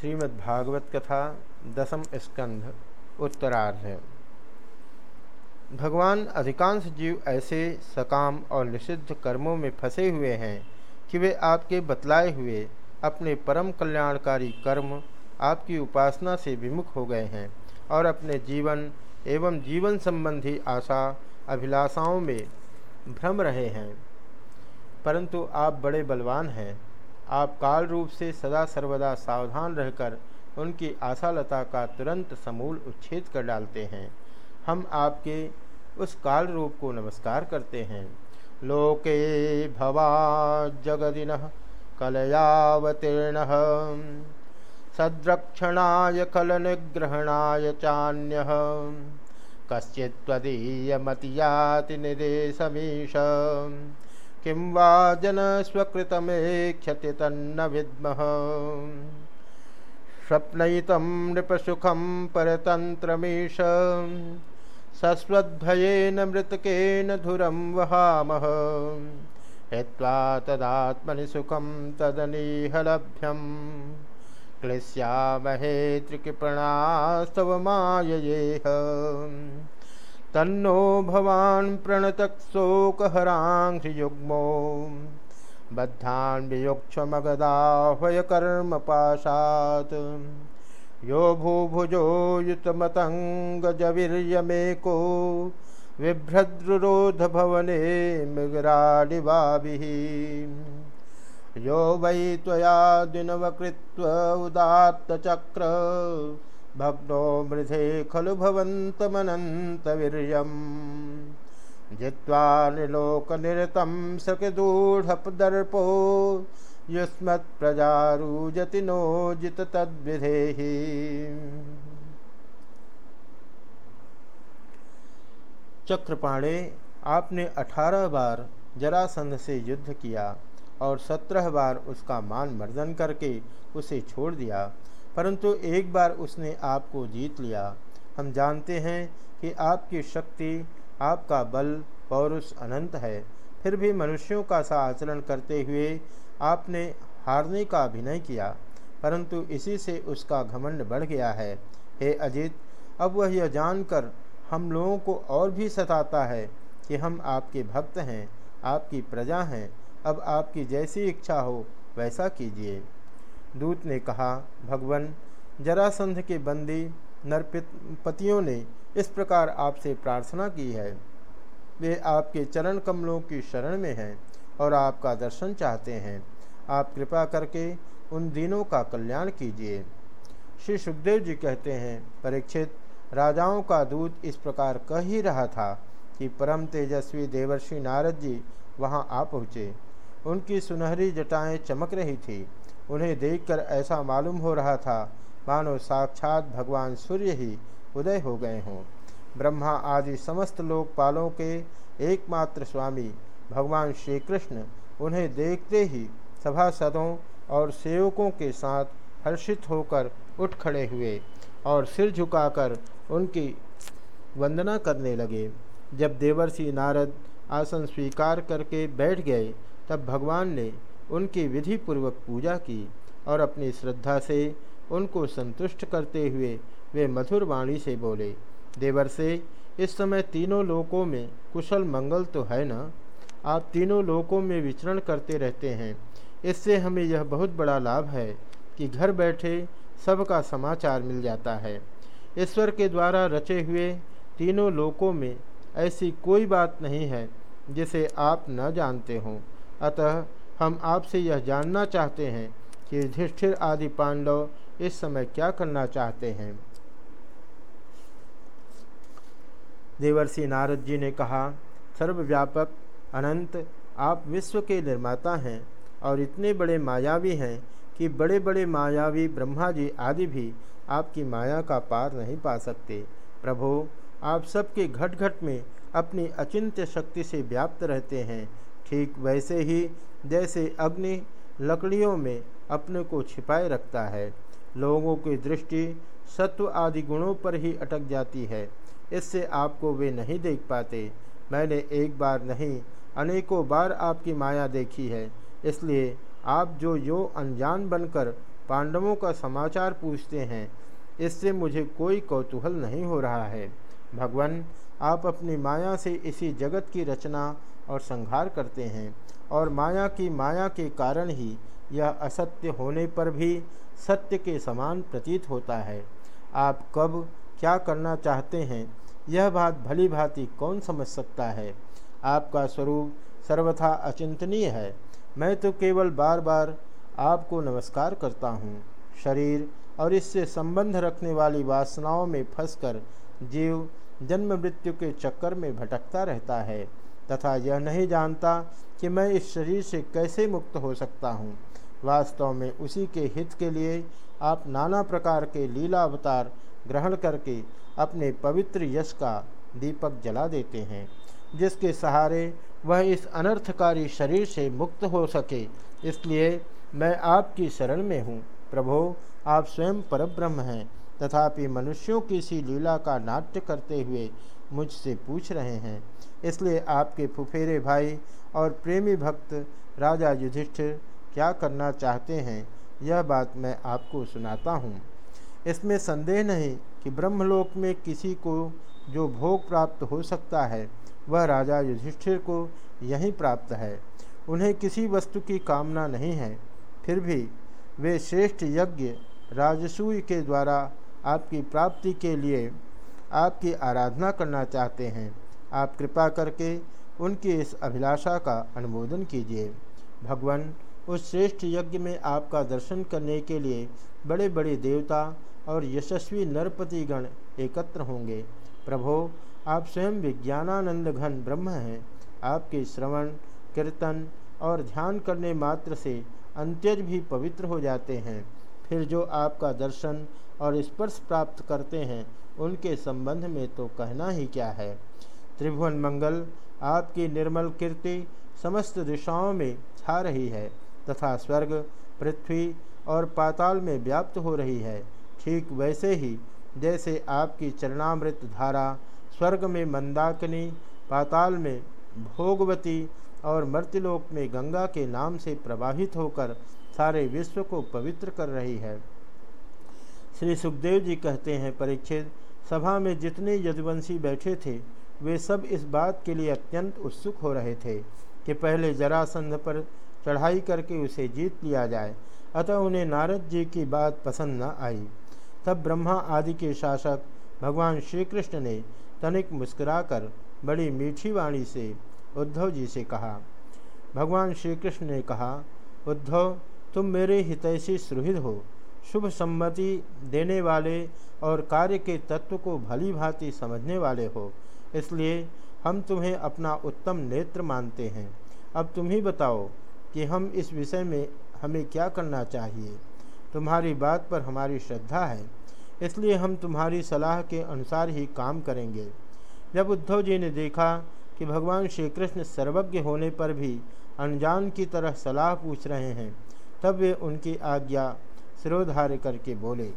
श्रीमद्भागवत कथा दसम स्कंध, उत्तरार्ध। भगवान अधिकांश जीव ऐसे सकाम और निषिद्ध कर्मों में फंसे हुए हैं कि वे आपके बतलाए हुए, अपने परम कल्याणकारी कर्म, आपकी उपासना से विमुख हो गए हैं और अपने जीवन एवं जीवन संबंधी आशा, अभिलाषाओं में भ्रम रहे हैं। परंतु आप बड़े बलवान हैं। आप काल रूप से सदा सर्वदा सावधान रहकर उनकी आशालता का तुरंत समूल उच्छेद कर डालते हैं। हम आपके उस काल रूप को नमस्कार करते हैं। लोके भवा जगदिन कलयावतीर्ण सद्रक्षणाय कल निग्रहणाय चान्य कश्चित्वदीयमतियाति निदेशमीश। किं वा जनस्वकृतमेक्षति तन्न विद्मः। स्वप्नयितं नृपसुखं परतन्त्रमीश। सस्वद्भयेन मृतकेन धुरं वहामः। हित्वा तदात्मनि सुखं तदनीहलभ्यं क्लिश्यामहे त्रिकृपणास्तव माययेह। तन्नो भवान् प्रणतक्शोकहराङ्घ्रियुग्मो बद्धान् वियुक्षमगदाह्वयकर्मपाशात् यो भूभुजो युतमतङ्गजवीर्यमेको। बिभ्रद्रुरोधभवने मृगराडिवाभिः यो वै त्वया दिनवकृत्व उदात्तचक्र। भग्नो मृधे खलु भवन्तमनन्तवीर्यम्। जित्वा निलोकनिरतं सकृदूढपदर्पो युष्मत्प्रजारूजति नो जित तद्विधेहि। चक्रपाणे, आपने अठारह बार जरासंध से युद्ध किया और सत्रह बार उसका मान मर्दन करके उसे छोड़ दिया। परंतु एक बार उसने आपको जीत लिया। हम जानते हैं कि आपकी शक्ति, आपका बल पौरुष अनंत है। फिर भी मनुष्यों का सा आचरण करते हुए आपने हारने का अभिनय किया, परंतु इसी से उसका घमंड बढ़ गया है। हे अजीत, अब वह यह जानकर हम लोगों को और भी सताता है कि हम आपके भक्त हैं, आपकी प्रजा हैं। अब आपकी जैसी इच्छा हो, वैसा कीजिए। दूत ने कहा, भगवान, जरासंध के बंदी नरपतियों ने इस प्रकार आपसे प्रार्थना की है। वे आपके चरण कमलों की शरण में हैं और आपका दर्शन चाहते हैं। आप कृपा करके उन दिनों का कल्याण कीजिए। श्री सुखदेव जी कहते हैं, परीक्षित, राजाओं का दूत इस प्रकार कह ही रहा था कि परम तेजस्वी देवर्षि नारद जी वहाँ आ पहुँचे। उनकी सुनहरी जटाएँ चमक रही थी। उन्हें देखकर ऐसा मालूम हो रहा था, मानो साक्षात भगवान सूर्य ही उदय हो गए हों। ब्रह्मा आदि समस्त लोकपालों के एकमात्र स्वामी भगवान श्री कृष्ण उन्हें देखते ही सभासदों और सेवकों के साथ हर्षित होकर उठ खड़े हुए और सिर झुकाकर उनकी वंदना करने लगे। जब देवर्षि नारद आसन स्वीकार करके बैठ गए, तब भगवान ने उनकी विधि पूर्वक पूजा की और अपनी श्रद्धा से उनको संतुष्ट करते हुए वे मधुर वाणी से बोले देवर से इस समय तीनों लोकों में कुशल मंगल तो है ना? आप तीनों लोकों में विचरण करते रहते हैं। इससे हमें यह बहुत बड़ा लाभ है कि घर बैठे सबका समाचार मिल जाता है। ईश्वर के द्वारा रचे हुए तीनों लोकों में ऐसी कोई बात नहीं है जिसे आप न जानते हों। अतः हम आपसे यह जानना चाहते हैं कि युधिष्ठिर आदि पांडव इस समय क्या करना चाहते हैं। देवर्षि नारद जी ने कहा, सर्वव्यापक, अनंत, आप विश्व के निर्माता हैं और इतने बड़े मायावी हैं कि बड़े बड़े मायावी ब्रह्मा जी आदि भी आपकी माया का पार नहीं पा सकते। प्रभो, आप सबके घट घट में अपनी अचिंत्य शक्ति से व्याप्त रहते हैं। ठीक वैसे ही जैसे अग्नि लकड़ियों में अपने को छिपाए रखता है। लोगों की दृष्टि सत्व आदि गुणों पर ही अटक जाती है। इससे आपको वे नहीं देख पाते। मैंने एक बार नहीं, अनेकों बार आपकी माया देखी है। इसलिए आप जो यो अनजान बनकर पांडवों का समाचार पूछते हैं, इससे मुझे कोई कौतूहल नहीं हो रहा है। भगवान, आप अपनी माया से इसी जगत की रचना और संहार करते हैं और माया की माया के कारण ही यह असत्य होने पर भी सत्य के समान प्रतीत होता है। आप कब क्या करना चाहते हैं, यह बात भली भांति कौन समझ सकता है? आपका स्वरूप सर्वथा अचिंतनीय है। मैं तो केवल बार बार आपको नमस्कार करता हूँ। शरीर और इससे संबंध रखने वाली वासनाओं में फंसकर जीव जन्म मृत्यु के चक्कर में भटकता रहता है, तथा यह नहीं जानता कि मैं इस शरीर से कैसे मुक्त हो सकता हूँ। वास्तव में उसी के हित के लिए आप नाना प्रकार के लीला अवतार ग्रहण करके अपने पवित्र यश का दीपक जला देते हैं, जिसके सहारे वह इस अनर्थकारी शरीर से मुक्त हो सके। इसलिए मैं आपकी शरण में हूँ। प्रभो, आप स्वयं परब्रह्म हैं। तथापि मनुष्यों की सी लीला का नाट्य करते हुए मुझसे पूछ रहे हैं। इसलिए आपके फुफेरे भाई और प्रेमी भक्त राजा युधिष्ठिर क्या करना चाहते हैं, यह बात मैं आपको सुनाता हूँ। इसमें संदेह नहीं कि ब्रह्मलोक में किसी को जो भोग प्राप्त हो सकता है, वह राजा युधिष्ठिर को यहीं प्राप्त है। उन्हें किसी वस्तु की कामना नहीं है। फिर भी वे श्रेष्ठ यज्ञ राजसूय के द्वारा आपकी प्राप्ति के लिए आपकी आराधना करना चाहते हैं, आप कृपा करके उनकी इस अभिलाषा का अनुमोदन कीजिए। भगवान, उस श्रेष्ठ यज्ञ में आपका दर्शन करने के लिए बड़े बड़े देवता और यशस्वी नरपतिगण एकत्र होंगे। प्रभो, आप स्वयं विज्ञानानंद घन ब्रह्म हैं। आपके श्रवण, कीर्तन और ध्यान करने मात्र से अंत्यज भी पवित्र हो जाते हैं। फिर जो आपका दर्शन और स्पर्श प्राप्त करते हैं, उनके संबंध में तो कहना ही क्या है। त्रिभुवन मंगल, आपकी निर्मल कीर्ति समस्त दिशाओं में छा रही है तथा स्वर्ग, पृथ्वी और पाताल में व्याप्त हो रही है। ठीक वैसे ही जैसे आपकी चरणामृत धारा स्वर्ग में मंदाकिनी, पाताल में भोगवती और मर्त्यलोक में गंगा के नाम से प्रवाहित होकर सारे विश्व को पवित्र कर रही है। श्री सुखदेव जी कहते हैं, परीक्षित, सभा में जितने यदुवंशी बैठे थे, वे सब इस बात के लिए अत्यंत उत्सुक हो रहे थे कि पहले जरासंध पर चढ़ाई करके उसे जीत लिया जाए। अतः उन्हें नारद जी की बात पसंद न आई। तब ब्रह्मा आदि के शासक भगवान श्री कृष्ण ने तनिक मुस्कुराकर बड़ी मीठी वाणी से उद्धव जी से कहा। भगवान श्री कृष्ण ने कहा, उद्धव तुम मेरे हितैषी सुहृद हो। शुभ सम्मति देने वाले और कार्य के तत्व को भली भांति समझने वाले हो। इसलिए हम तुम्हें अपना उत्तम नेत्र मानते हैं। अब तुम ही बताओ कि हम इस विषय में हमें क्या करना चाहिए? तुम्हारी बात पर हमारी श्रद्धा है। इसलिए हम तुम्हारी सलाह के अनुसार ही काम करेंगे। जब उद्धव जी ने देखा कि भगवान श्री कृष्ण सर्वज्ञ होने पर भी अनजान की तरह सलाह पूछ रहे हैं तब वे उनकी आज्ञा सिरोधार्य करके बोले।